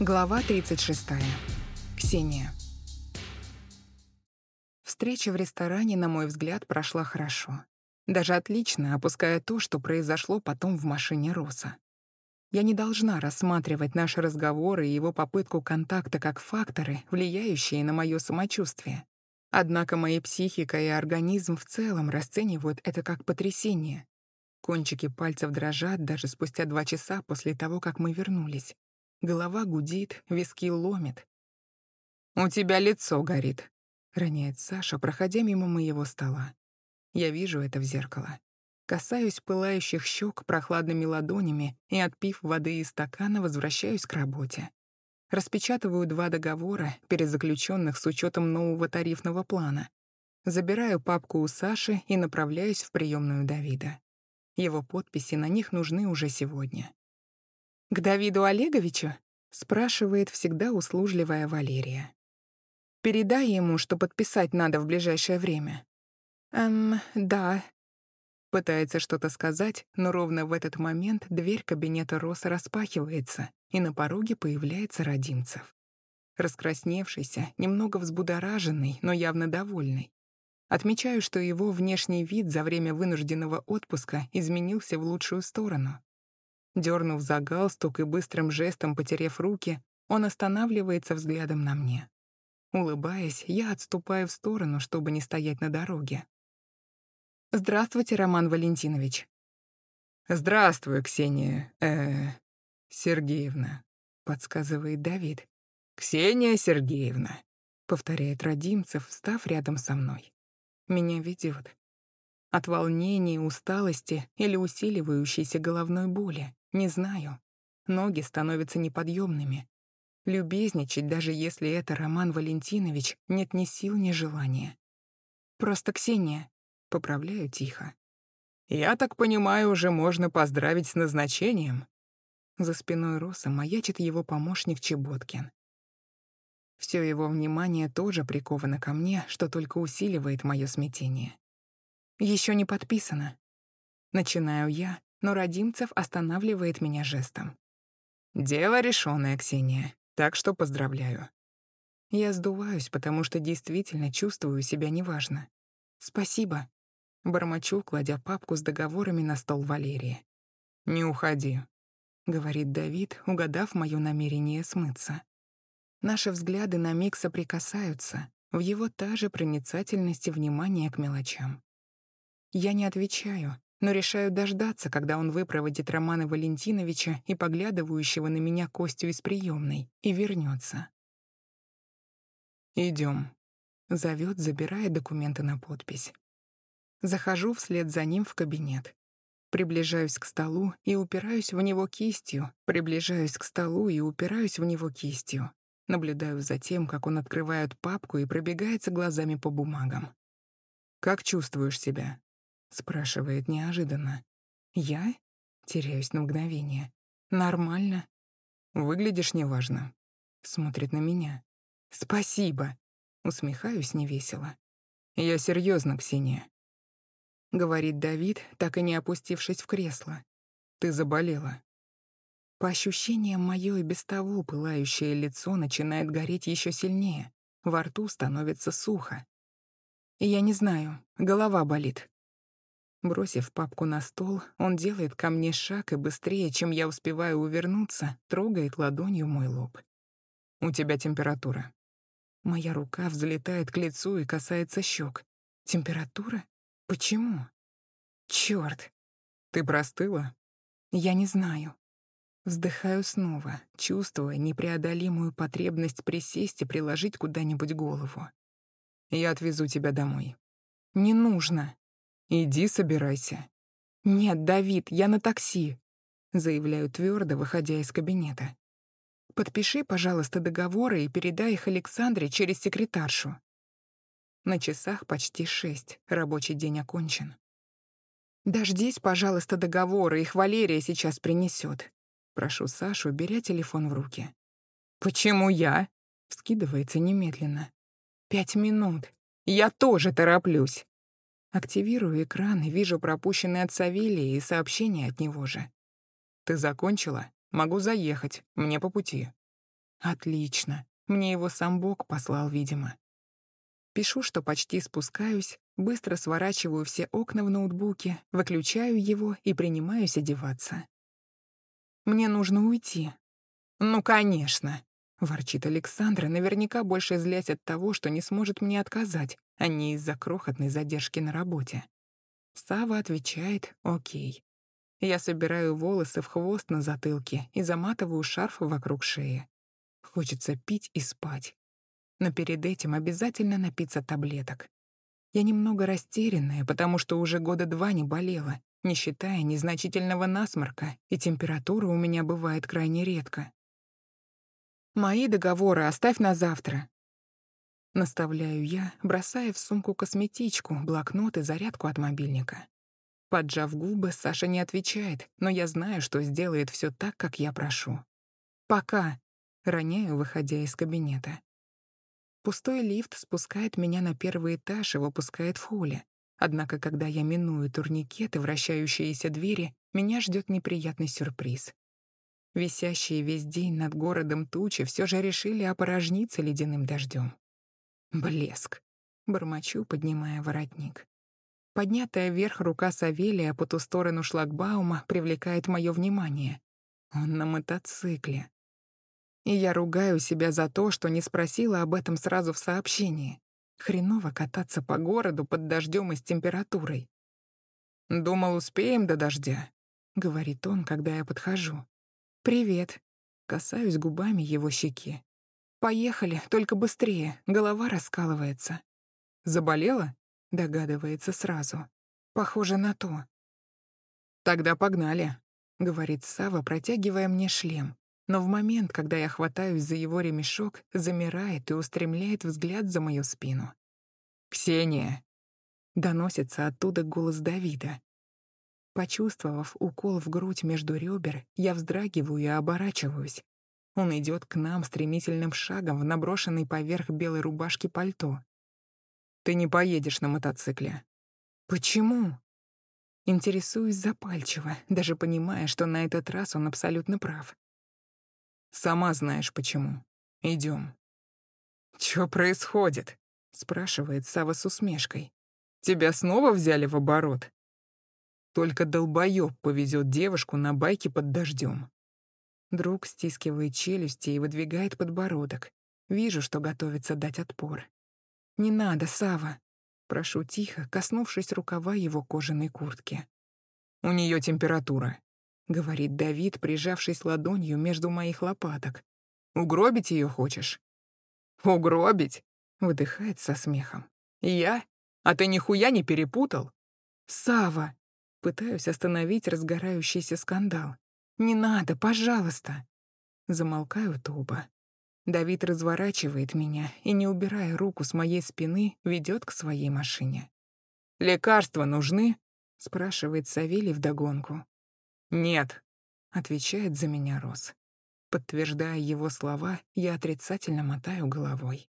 Глава 36. Ксения. Встреча в ресторане, на мой взгляд, прошла хорошо. Даже отлично, опуская то, что произошло потом в машине Роса. Я не должна рассматривать наши разговоры и его попытку контакта как факторы, влияющие на мое самочувствие. Однако моя психика и организм в целом расценивают это как потрясение. Кончики пальцев дрожат даже спустя два часа после того, как мы вернулись. Голова гудит, виски ломит. «У тебя лицо горит», — роняет Саша, проходя мимо моего стола. Я вижу это в зеркало. Касаюсь пылающих щек прохладными ладонями и, отпив воды из стакана, возвращаюсь к работе. Распечатываю два договора, перезаключенных с учетом нового тарифного плана. Забираю папку у Саши и направляюсь в приемную Давида. Его подписи на них нужны уже сегодня. «К Давиду Олеговичу?» — спрашивает всегда услужливая Валерия. «Передай ему, что подписать надо в ближайшее время». «Эм, да», Пытается что-то сказать, но ровно в этот момент дверь кабинета Роса распахивается, и на пороге появляется Родимцев. Раскрасневшийся, немного взбудораженный, но явно довольный. Отмечаю, что его внешний вид за время вынужденного отпуска изменился в лучшую сторону. Дернув за галстук и быстрым жестом потерев руки, он останавливается взглядом на мне. Улыбаясь, я отступаю в сторону, чтобы не стоять на дороге. Здравствуйте, Роман Валентинович. Здравствуй, Ксения, э, Сергеевна, подсказывает Давид. Ксения Сергеевна, повторяет Родимцев, встав рядом со мной. Меня ведет. От волнения, усталости или усиливающейся головной боли, не знаю. Ноги становятся неподъемными. Любезничать, даже если это Роман Валентинович, нет ни сил, ни желания. Просто Ксения, Поправляю тихо. «Я так понимаю, уже можно поздравить с назначением?» За спиной Роса маячит его помощник Чеботкин. Все его внимание тоже приковано ко мне, что только усиливает мое смятение. Еще не подписано. Начинаю я, но Родимцев останавливает меня жестом. «Дело решенное, Ксения, так что поздравляю». Я сдуваюсь, потому что действительно чувствую себя неважно. «Спасибо», Бормочу, кладя папку с договорами на стол Валерии. «Не уходи», — говорит Давид, угадав моё намерение смыться. Наши взгляды на миг соприкасаются, в его та же проницательность и внимание к мелочам. Я не отвечаю, но решаю дождаться, когда он выпроводит Романа Валентиновича и поглядывающего на меня Костю из приемной, и вернется. Идем, зовет, забирая документы на подпись. Захожу вслед за ним в кабинет. Приближаюсь к столу и упираюсь в него кистью, приближаюсь к столу и упираюсь в него кистью. Наблюдаю за тем, как он открывает папку и пробегается глазами по бумагам. «Как чувствуешь себя?» — спрашивает неожиданно. «Я?» — теряюсь на мгновение. «Нормально». «Выглядишь неважно». Смотрит на меня. «Спасибо». Усмехаюсь невесело. «Я серьезно, Ксения. — говорит Давид, так и не опустившись в кресло. «Ты заболела». По ощущениям, моё и без того пылающее лицо начинает гореть еще сильнее. Во рту становится сухо. Я не знаю, голова болит. Бросив папку на стол, он делает ко мне шаг и быстрее, чем я успеваю увернуться, трогает ладонью мой лоб. «У тебя температура». Моя рука взлетает к лицу и касается щек. Температура? Почему? Чёрт. Ты простыла? Я не знаю. Вздыхаю снова, чувствуя непреодолимую потребность присесть и приложить куда-нибудь голову. Я отвезу тебя домой. Не нужно. Иди собирайся. Нет, Давид, я на такси. Заявляю твердо, выходя из кабинета. Подпиши, пожалуйста, договоры и передай их Александре через секретаршу. На часах почти шесть, рабочий день окончен. «Дождись, пожалуйста, договора, их Валерия сейчас принесет. Прошу Сашу, беря телефон в руки. «Почему я?» — вскидывается немедленно. «Пять минут. Я тоже тороплюсь». Активирую экран и вижу пропущенные от Савелия и сообщение от него же. «Ты закончила? Могу заехать. Мне по пути». Отлично. Мне его сам Бог послал, видимо. Пишу, что почти спускаюсь, быстро сворачиваю все окна в ноутбуке, выключаю его и принимаюсь одеваться. Мне нужно уйти. Ну, конечно, ворчит Александра, наверняка больше злясь от того, что не сможет мне отказать, а не из-за крохотной задержки на работе. Сава отвечает «Окей». Я собираю волосы в хвост на затылке и заматываю шарф вокруг шеи. Хочется пить и спать. Но перед этим обязательно напиться таблеток. Я немного растерянная, потому что уже года два не болела, не считая незначительного насморка, и температура у меня бывает крайне редко. «Мои договоры оставь на завтра», Наставляю я, бросая в сумку косметичку, блокнот и зарядку от мобильника. Поджав губы, Саша не отвечает, но я знаю, что сделает все так, как я прошу. «Пока», — роняю, выходя из кабинета. Пустой лифт спускает меня на первый этаж и выпускает в холле. Однако, когда я миную турникет и вращающиеся двери, меня ждет неприятный сюрприз. Висящие весь день над городом тучи все же решили опорожниться ледяным дождем. Блеск. Бормочу, поднимая воротник. Поднятая вверх рука Савелия по ту сторону шлагбаума привлекает мое внимание. Он на мотоцикле. И я ругаю себя за то, что не спросила об этом сразу в сообщении. Хреново кататься по городу под дождем и с температурой. «Думал, успеем до дождя», — говорит он, когда я подхожу. «Привет». Касаюсь губами его щеки. «Поехали, только быстрее, голова раскалывается». «Заболела?» — догадывается сразу. «Похоже на то». «Тогда погнали», — говорит Сава, протягивая мне шлем. Но в момент, когда я хватаюсь за его ремешок, замирает и устремляет взгляд за мою спину. «Ксения!» — доносится оттуда голос Давида. Почувствовав укол в грудь между ребер, я вздрагиваю и оборачиваюсь. Он идет к нам стремительным шагом в наброшенной поверх белой рубашки пальто. «Ты не поедешь на мотоцикле». «Почему?» Интересуюсь запальчиво, даже понимая, что на этот раз он абсолютно прав. «Сама знаешь, почему. Идем. «Чё происходит?» — спрашивает Сава с усмешкой. «Тебя снова взяли в оборот?» Только долбоёб повезет девушку на байке под дождем. Друг стискивает челюсти и выдвигает подбородок. Вижу, что готовится дать отпор. «Не надо, Сава. Прошу тихо, коснувшись рукава его кожаной куртки. «У нее температура», — говорит Давид, прижавшись ладонью между моих лопаток. «Угробить ее хочешь?» «Угробить?» — выдыхает со смехом. «Я? А ты нихуя не перепутал?» Сава! Пытаюсь остановить разгорающийся скандал. «Не надо, пожалуйста!» Замолкают оба. Давид разворачивает меня и, не убирая руку с моей спины, ведет к своей машине. «Лекарства нужны?» — спрашивает Савелий вдогонку. «Нет», — отвечает за меня Рос. Подтверждая его слова, я отрицательно мотаю головой.